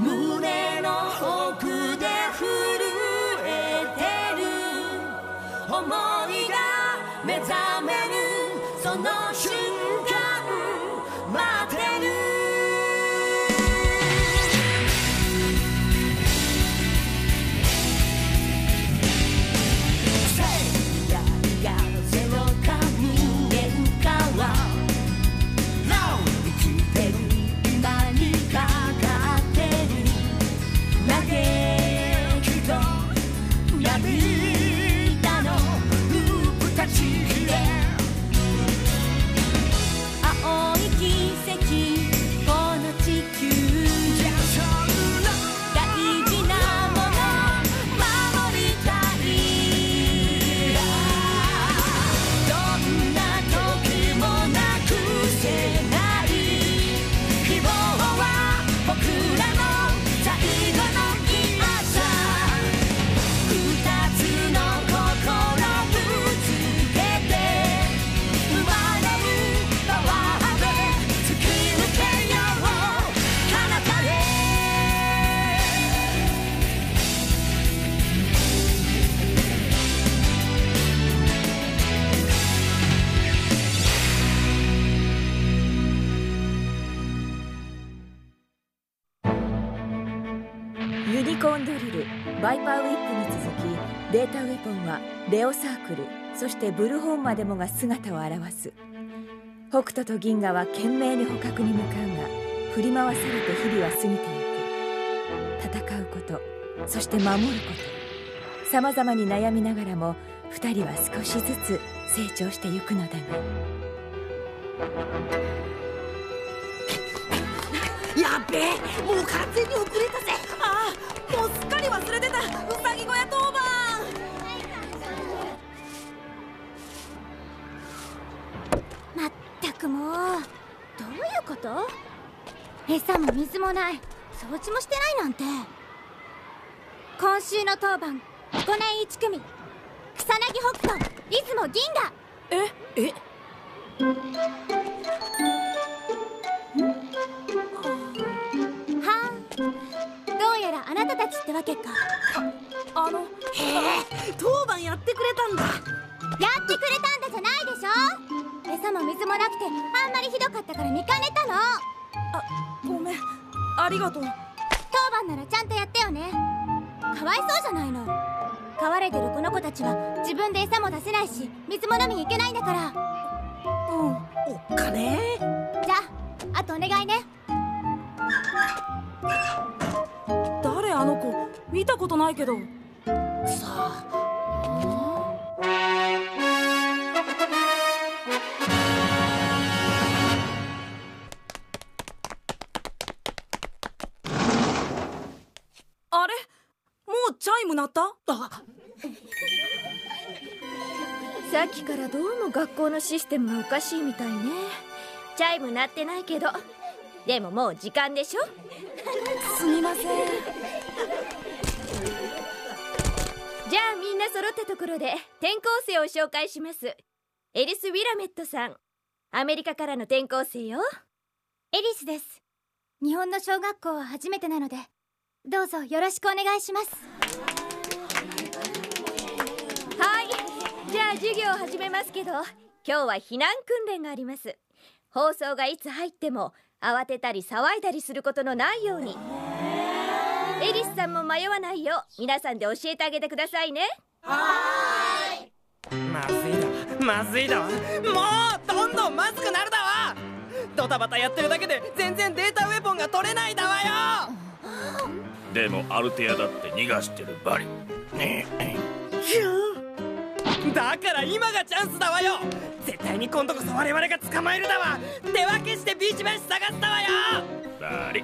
胸の奥ユニコーンドリルバイパーウィップに続きデータウェポンはレオサークルそしてブルホーンまでもが姿を現す。北斗と銀河は懸命に捕獲に向かうが振り回されて日々は過ぎてゆく。戦うことそして守ることさまざまに悩みながらも二人は少しずつ成長してゆくのだが。やっべえもう完全に遅れたぜ。もうすっかり忘れてた。うさぎ小屋当番。まったくもう。どういうこと？餌も水もない。掃除もしてないなんて。今週の当番彦根一組。草薙北斗出雲銀河。ええ？うやらあなたたちってわけか。あのへえ当番やってくれたんだ。やってくれたんだじゃないでしょ。餌も水もなくてあんまりひどかったから見かねたの。ごめん。ありがとう。当番ならちゃんとやってよね。かわいそうじゃないの。飼われてるこの子たちは自分で餌も出せないし水も飲みに行けないんだから。うんおっかね。じゃああとお願いね見たことないけど。さあ。あれ？もうチャイム鳴った？あさっきからどうも学校のシステムがおかしいみたいね。チャイム鳴ってないけど。でももう時間でしょ？すみませんじゃあみんな揃ったところで転校生を紹介します。エリス・ウィラメットさん。アメリカからの転校生よ。エリスです。日本の小学校は初めてなのでどうぞよろしくお願いします。はい。じゃあ授業を始めますけど今日は避難訓練があります。放送がいつ入っても慌てたり騒いだりすることのないようにエリスさんも迷わないよ。う皆さんで教えてあげてくださいね。まずいだ。わまずいだ。わもうどんどんまずくなるだわ。ドタバタやってるだけで全然データウェポンが取れないだわよ。でもアルテアだって逃がしてるバリだから今がチャンスだわよ。絶対に今度こそ我々が捕まえるだわ。手分けしてビーチ橋探すだわよ。バリ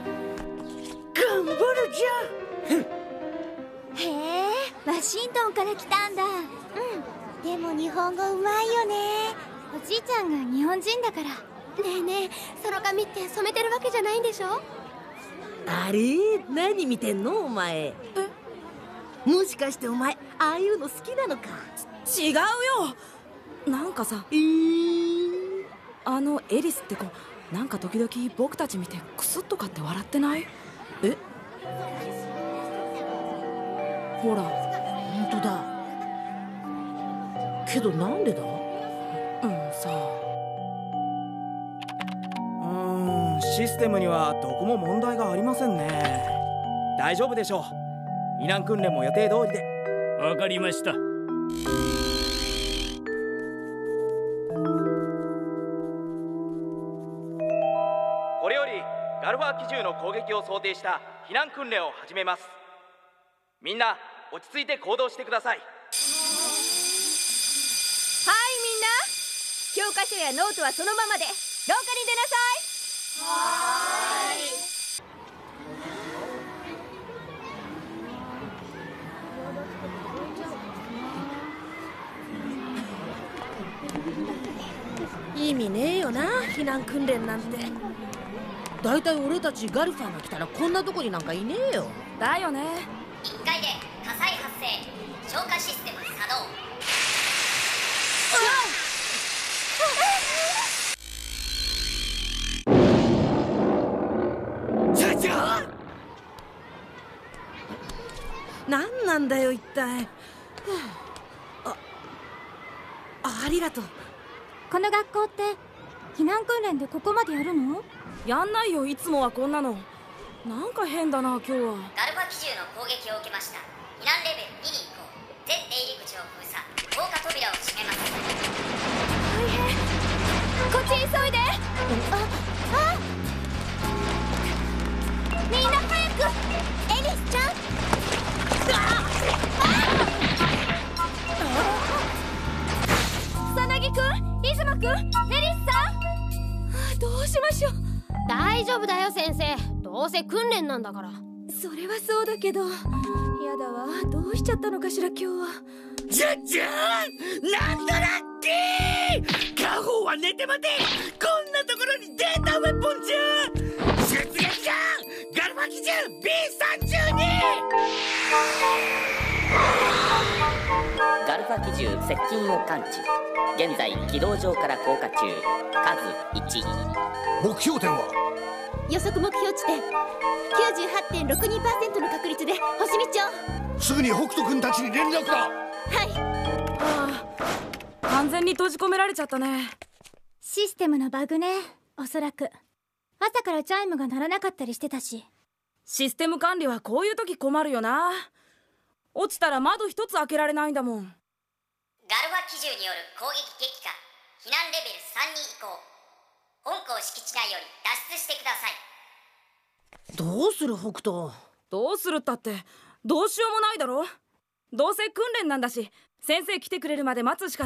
頑張るじゃん。へえワシントンから来たんだ。うんでも日本語うまいよね。おじいちゃんが日本人だから。ねえねえその髪って染めてるわけじゃないんでしょ？あれ？何見てんの？お前。もしかしてお前ああいうの好きなのか？違うよ。なんかさえー、あのエリスって子なんか時々僕たち見てクスッとかって笑ってない？え？ほら本当だ。けどなんでだ？うんさうんシステムにはどこも問題がありませんね。大丈夫でしょう。避難訓練も予定通りで。わかりました。ガルファ機銃の攻撃を想定した避難訓練を始めます。みんな落ち着いて行動してください。はいみんな。教科書やノートはそのままで廊下に出なさい。意味ねえよな避難訓練なんてだいたい俺たちガルファーが来たらこんなとこになんかいねえよ。だよね。1階で火災発生。消火システム作動何なんだよ一体。はああありがとう。この学校って避難訓練でここまでやるの？やんないよいつもはこんなの。なんか変だな今日は。ガルファ機銃の攻撃を受けました。避難レベル2に移行全出入り口を封鎖。防火扉を閉めます。こっち急いで。ああ。みんな早く。エリスちゃん。草薙くん出雲くんネリスさんどうしましょう大丈夫だよ先生。どうせ訓練なんだから。それはそうだけどやだわ。どうしちゃったのかしら今日は。じゃじゃーんなんだラッキー。カホは寝て待て。こんなところにデータウェポンじゃ出撃じゃん。ガルファ機銃 B32 ガルファ機銃接近を感知現在軌道上から降下中数1目標点は予測目標地点98.62%の確率で星見町すぐに北斗君たちに連絡だはいああ完全に閉じ込められちゃったねシステムのバグねおそらく朝からチャイムが鳴らなかったりしてたしシステム管理はこういう時困るよな落ちたら窓一つ開けられないんだもんガルファ機銃による攻撃激化避難レベル3に移行。本校敷地内より脱出してください。どうする北斗？どうするったってどうしようもないだろ。どうせ訓練なんだし先生来てくれるまで待つしか。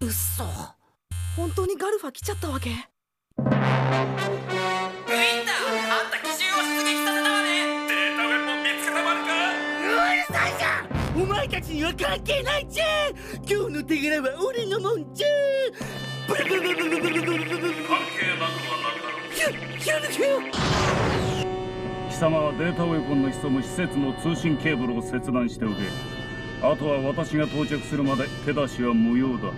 うっそ。本当にガルファ来ちゃったわけ？には関係ないじゃ。ん今日の手柄は俺のもんじゃ。ブルブルブルブルブルブルブルブル関係なくはなかろう。ひゅひゅひゅ貴様はデータウェポンの潜む施設の通信ケーブルを切断しておけ。あとは私が到着するまで手出しは無用だ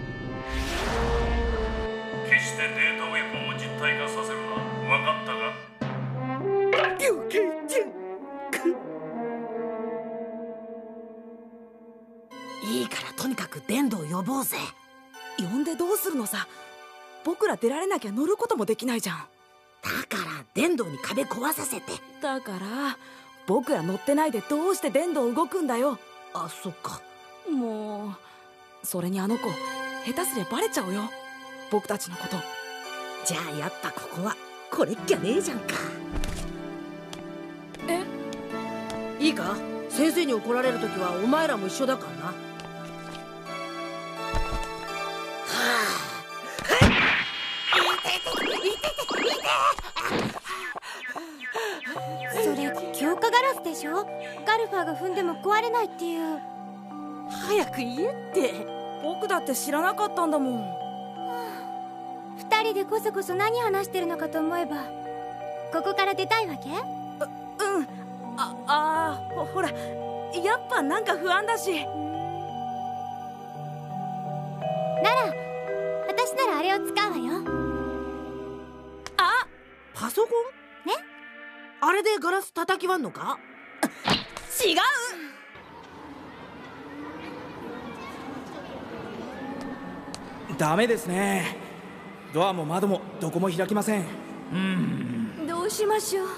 く電動呼ぼうぜ。呼んでどうするのさ。僕ら出られなきゃ乗ることもできないじゃん。だから電動に壁壊させて。だから僕ら乗ってないでどうして電動動くんだよ。あそっか。もうそれにあの子下手すりゃバレちゃうよ。僕たちのこと。じゃあやっぱここはこれっきゃねえじゃんか。え？いいか？先生に怒られる時はお前らも一緒だからな強化ガラスでしょ？ガルファーが踏んでも壊れないっていう。あ早く言えって。僕だって知らなかったんだもん。二人でこそこそ何話してるのかと思えばここから出たいわけ？うん。ああーほほら。やっぱなんか不安だし。なら私ならあれを使うわよ。パソコン？ねあれでガラス叩き割んのか？し違う。ダメですね。ドアも窓もどこも開きません。どうしましょう。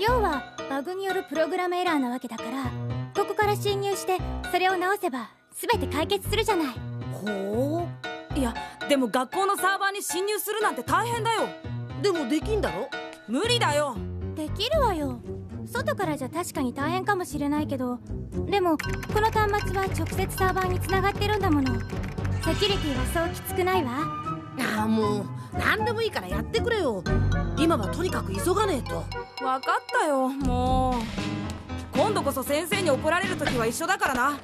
要はバグによるプログラムエラーなわけだからここから侵入してそれを直せば全て解決するじゃない。ほう？いやでも学校のサーバーに侵入するなんて大変だよ。でもできんだろ？無理だよ。できるわよ。外からじゃ確かに大変かもしれないけど。でもこの端末は直接サーバーにつながってるんだもの。セキュリティはそうきつくないわ。ああもう何でもいいからやってくれよ。今はとにかく急がねえと。分かったよもう。今度こそ先生に怒られる時は一緒だからな。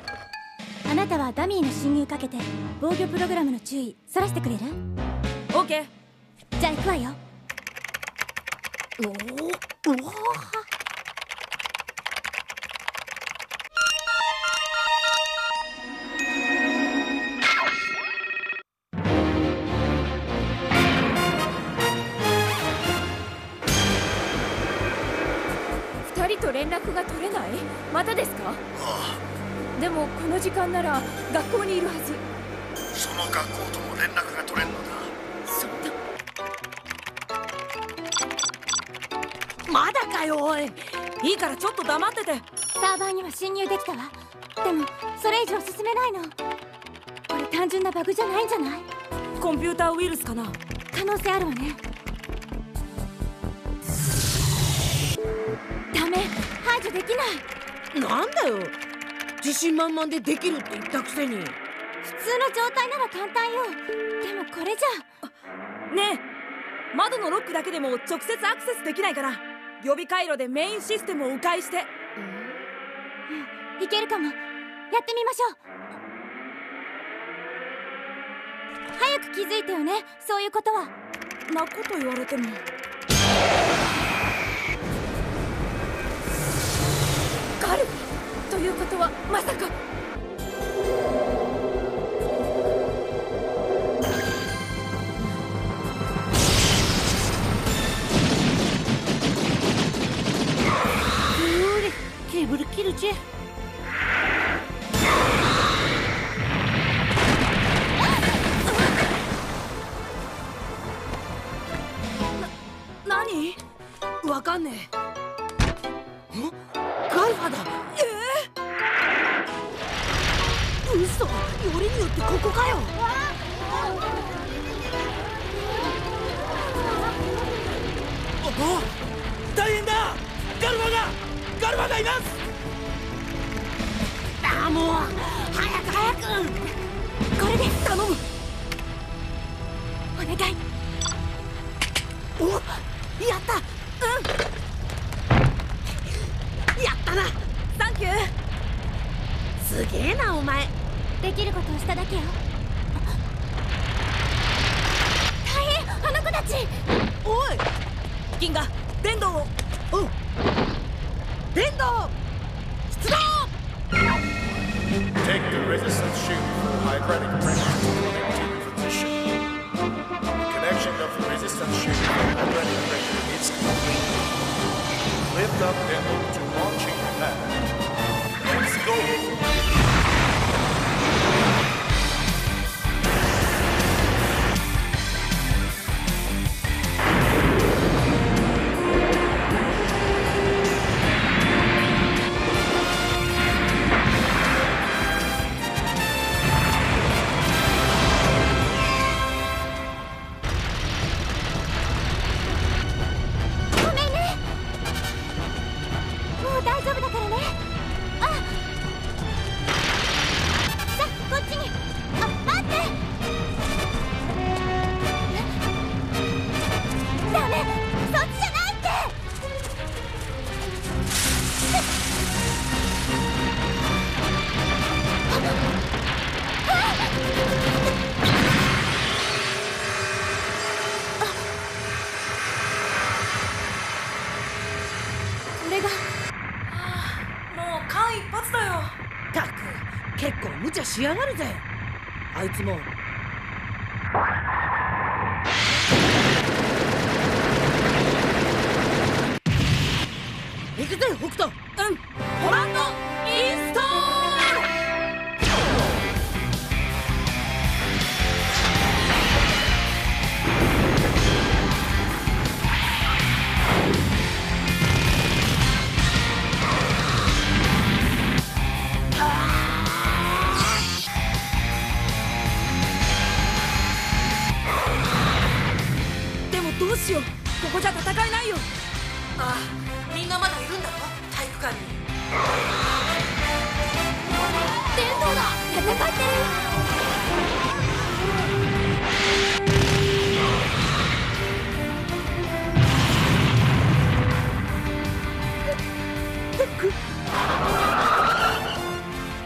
あなたはダミーの侵入かけて防御プログラムの注意そらしてくれる？オッケー。じゃあ行くわよおおうわ二人と連絡が取れない？またですか？でもこの時間なら学校にいるはず。その学校とも連絡が取れんのだだかよおい。いいからちょっと黙ってて。サーバーには侵入できたわ。でもそれ以上進めないの。これ単純なバグじゃないんじゃない？コンピューターウイルスかな。可能性あるわね。ダメ。排除できない。なんだよ。自信満々でできるって言ったくせに。普通の状態なら簡単よ。でもこれじゃ。ねえ。窓のロックだけでも直接アクセスできないから予備回路でメインシステムを迂回して。いけるかも。やってみましょう。早く気づいてよねそういうことは。なこと言われても。ガルということはまさかブおやった。うん。やったな。サンキュー。すげえなお前。できることをしただけよ。大変あの子たち。おい。銀河電動。電動。出動。Connection of resistance shield for hydraulic pressure is complete. Lift up demo to launching pad. Let's go! しやがるぜ。あいつもしよう。ここじゃ戦えないよ。ああみんなまだいるんだろ？体育館に。伝統だ。戦ってる。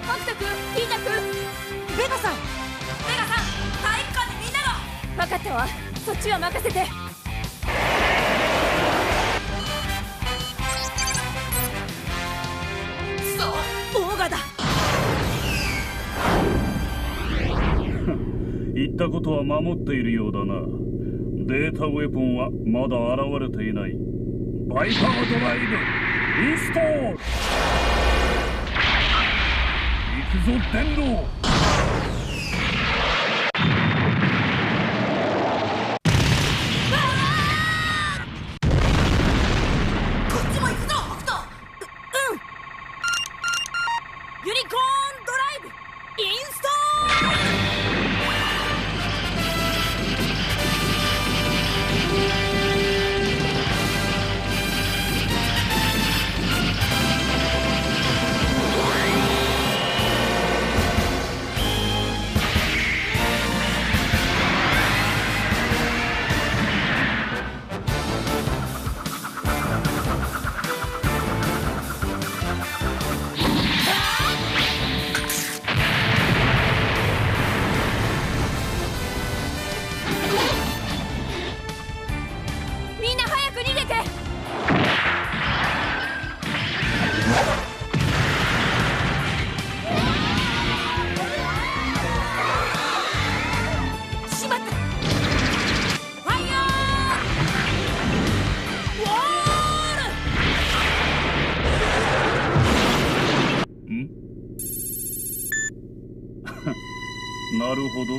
マクタ君ピータ君ベガさん。ベガさん体育館にみんなが分かったわ。そっちは任せてったことは守っているようだな。データウェポンはまだ現れていない。バイパードライブインストール。行くぞ電動なるほど。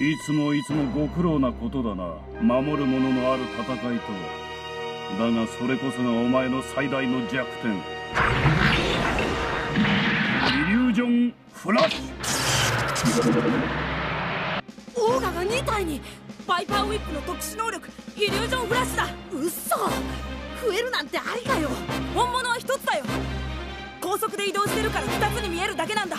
いつもいつもご苦労なことだな。守るもののある戦いと。はだがそれこそがお前の最大の弱点。イリュージョンフラッシオーガが2体にバイパーウィップの特殊能力イリュージョンフラッシュだ。うっそ増えるなんてありかよ。本物は1つだよ。高速で移動してるから2つに見えるだけなんだ。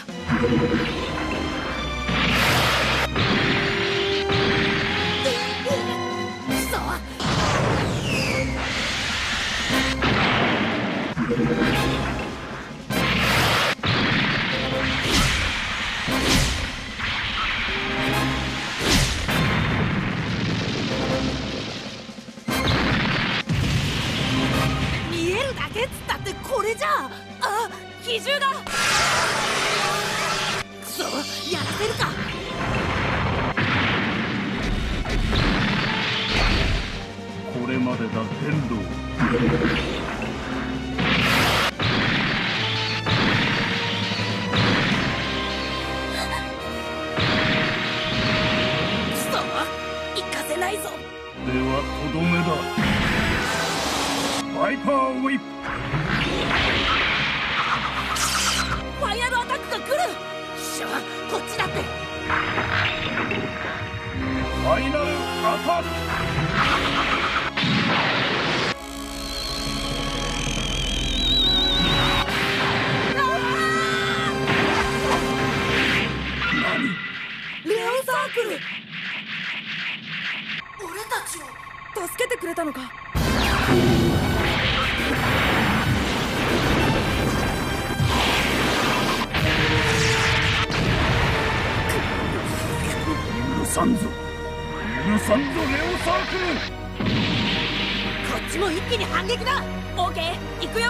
て行くよ。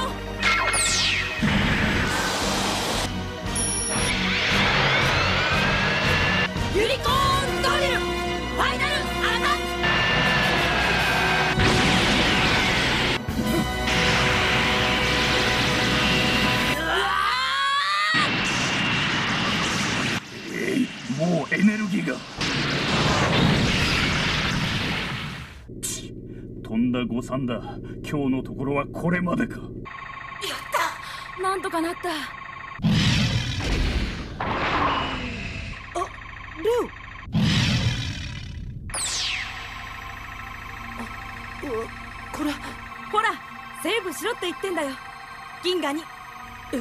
ユコーンドリルファイナルアタックもうエネルギーが。とんだ誤算だ。今日のところはこれまでか。なんとかなった。レオ。あうこれ。ほらセーブしろって言ってんだよ。銀河に。え？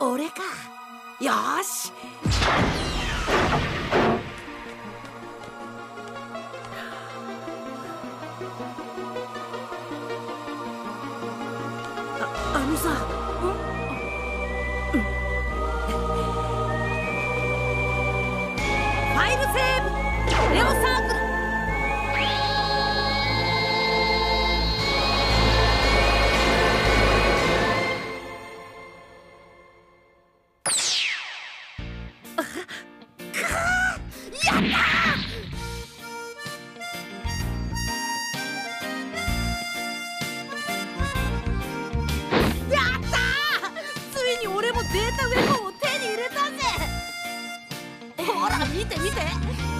俺か。よーし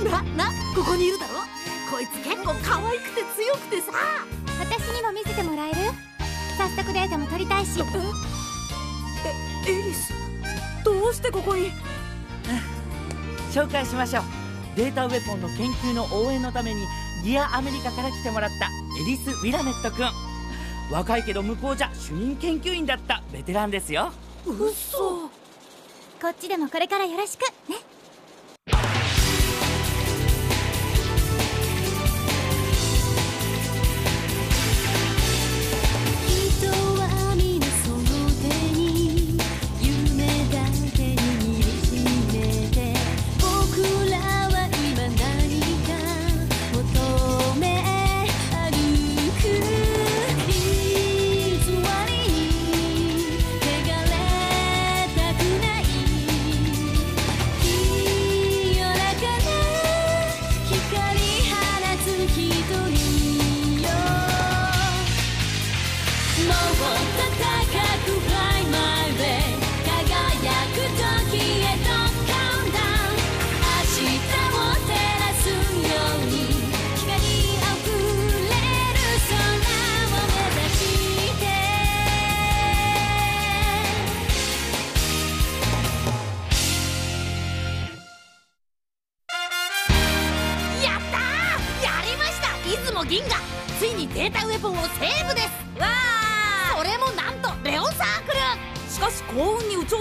ななここにいるだろ？こいつ結構可愛くて強くてさ。私にも見せてもらえる？早速データも取りたいし。えエリスどうしてここに？紹介しましょう。データウェポンの研究の応援のためにギアアメリカから来てもらったエリス・ウィラメット君。若いけど向こうじゃ主任研究員だったベテランですよ。嘘。こっちでもこれからよろしく。ね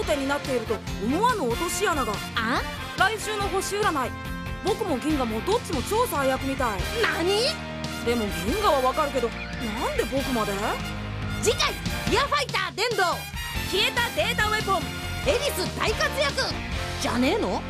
幸運に有頂天になっていると思わぬ落とし穴が。あ？来週の星占い。僕も銀河もどっちも超最悪みたい。何？でも銀河はわかるけどなんで僕まで？次回「ディアファイター電動消えたデータウェポン。エリス大活躍」じゃねえの？